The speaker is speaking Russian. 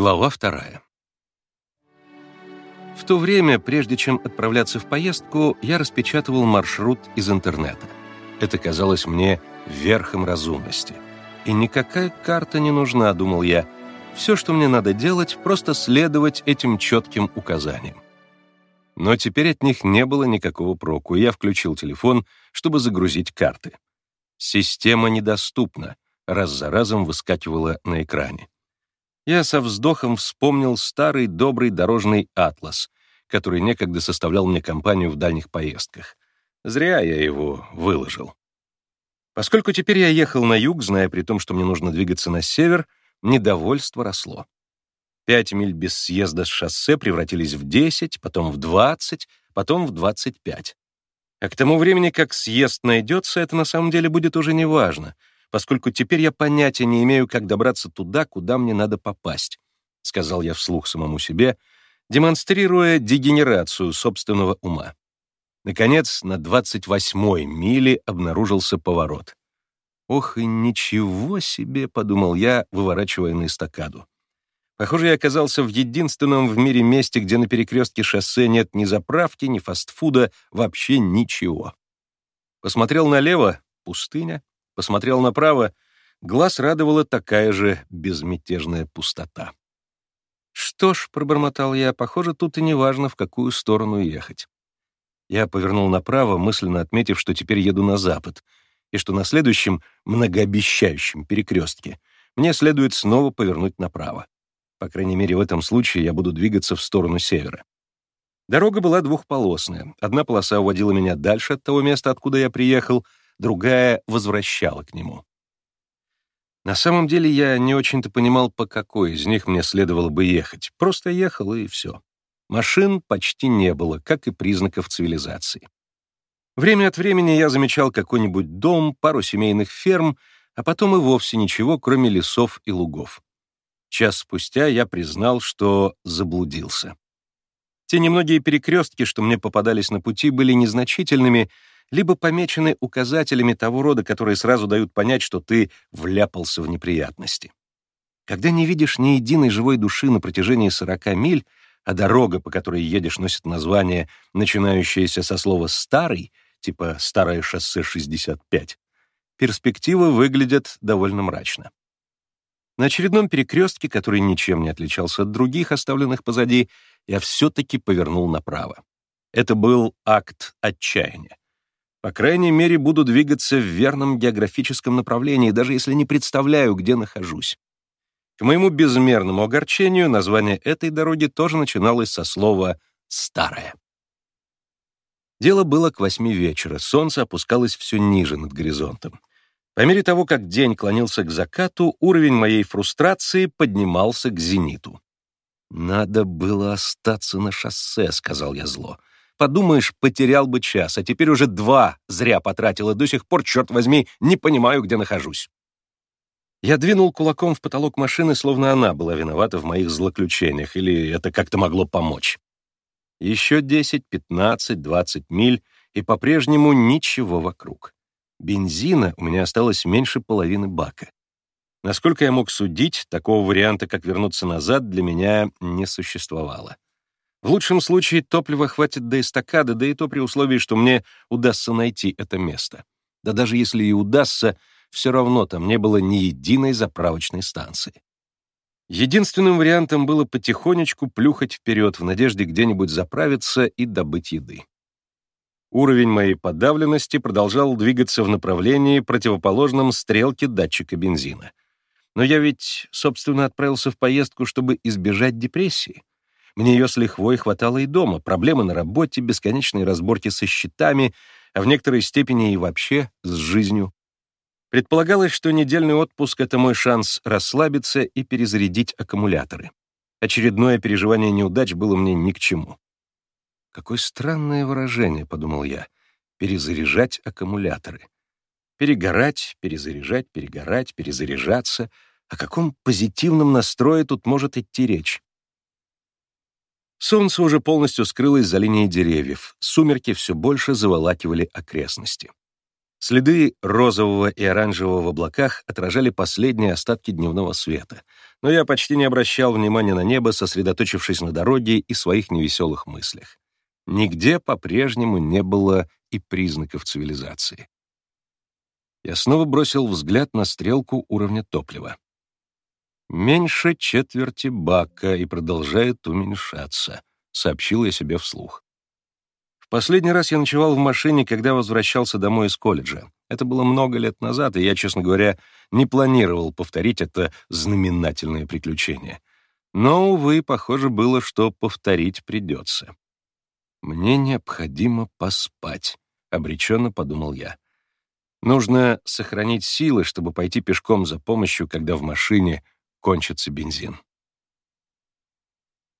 Глава вторая. В то время, прежде чем отправляться в поездку, я распечатывал маршрут из интернета. Это казалось мне верхом разумности. И никакая карта не нужна, думал я. Все, что мне надо делать, просто следовать этим четким указаниям. Но теперь от них не было никакого проку, и я включил телефон, чтобы загрузить карты. «Система недоступна», раз за разом выскакивала на экране я со вздохом вспомнил старый добрый дорожный атлас, который некогда составлял мне компанию в дальних поездках. Зря я его выложил. Поскольку теперь я ехал на юг, зная при том, что мне нужно двигаться на север, недовольство росло. Пять миль без съезда с шоссе превратились в десять, потом в двадцать, потом в двадцать пять. А к тому времени, как съезд найдется, это на самом деле будет уже неважно — поскольку теперь я понятия не имею, как добраться туда, куда мне надо попасть», — сказал я вслух самому себе, демонстрируя дегенерацию собственного ума. Наконец, на 28-й миле обнаружился поворот. «Ох и ничего себе!» — подумал я, выворачивая на эстакаду. Похоже, я оказался в единственном в мире месте, где на перекрестке шоссе нет ни заправки, ни фастфуда, вообще ничего. Посмотрел налево — пустыня, посмотрел направо, глаз радовала такая же безмятежная пустота. «Что ж», — пробормотал я, — «похоже, тут и не важно, в какую сторону ехать». Я повернул направо, мысленно отметив, что теперь еду на запад, и что на следующем, многообещающем перекрестке мне следует снова повернуть направо. По крайней мере, в этом случае я буду двигаться в сторону севера. Дорога была двухполосная. Одна полоса уводила меня дальше от того места, откуда я приехал — другая возвращала к нему. На самом деле я не очень-то понимал, по какой из них мне следовало бы ехать. Просто ехал, и все. Машин почти не было, как и признаков цивилизации. Время от времени я замечал какой-нибудь дом, пару семейных ферм, а потом и вовсе ничего, кроме лесов и лугов. Час спустя я признал, что заблудился. Те немногие перекрестки, что мне попадались на пути, были незначительными, либо помечены указателями того рода, которые сразу дают понять, что ты вляпался в неприятности. Когда не видишь ни единой живой души на протяжении 40 миль, а дорога, по которой едешь, носит название, начинающееся со слова «старый», типа «старое шоссе 65», перспективы выглядят довольно мрачно. На очередном перекрестке, который ничем не отличался от других, оставленных позади, я все-таки повернул направо. Это был акт отчаяния. По крайней мере, буду двигаться в верном географическом направлении, даже если не представляю, где нахожусь. К моему безмерному огорчению название этой дороги тоже начиналось со слова «старая». Дело было к восьми вечера, солнце опускалось все ниже над горизонтом. По мере того, как день клонился к закату, уровень моей фрустрации поднимался к зениту. «Надо было остаться на шоссе», — сказал я зло. Подумаешь, потерял бы час, а теперь уже два зря потратил, и до сих пор, черт возьми, не понимаю, где нахожусь. Я двинул кулаком в потолок машины, словно она была виновата в моих злоключениях, или это как-то могло помочь. Еще 10, 15, 20 миль, и по-прежнему ничего вокруг. Бензина у меня осталось меньше половины бака. Насколько я мог судить, такого варианта, как вернуться назад, для меня не существовало. В лучшем случае топлива хватит до эстакады, да и то при условии, что мне удастся найти это место. Да даже если и удастся, все равно там не было ни единой заправочной станции. Единственным вариантом было потихонечку плюхать вперед в надежде где-нибудь заправиться и добыть еды. Уровень моей подавленности продолжал двигаться в направлении, противоположном стрелке датчика бензина. Но я ведь, собственно, отправился в поездку, чтобы избежать депрессии. Мне ее с лихвой хватало и дома, проблемы на работе, бесконечные разборки со счетами, а в некоторой степени и вообще с жизнью. Предполагалось, что недельный отпуск — это мой шанс расслабиться и перезарядить аккумуляторы. Очередное переживание неудач было мне ни к чему. «Какое странное выражение», — подумал я, — «перезаряжать аккумуляторы». Перегорать, перезаряжать, перегорать, перезаряжаться. О каком позитивном настрое тут может идти речь? Солнце уже полностью скрылось за линией деревьев, сумерки все больше заволакивали окрестности. Следы розового и оранжевого в облаках отражали последние остатки дневного света, но я почти не обращал внимания на небо, сосредоточившись на дороге и своих невеселых мыслях. Нигде по-прежнему не было и признаков цивилизации. Я снова бросил взгляд на стрелку уровня топлива. «Меньше четверти бака и продолжает уменьшаться», — сообщил я себе вслух. В последний раз я ночевал в машине, когда возвращался домой из колледжа. Это было много лет назад, и я, честно говоря, не планировал повторить это знаменательное приключение. Но, увы, похоже было, что повторить придется. «Мне необходимо поспать», — обреченно подумал я. Нужно сохранить силы, чтобы пойти пешком за помощью, когда в машине кончится бензин.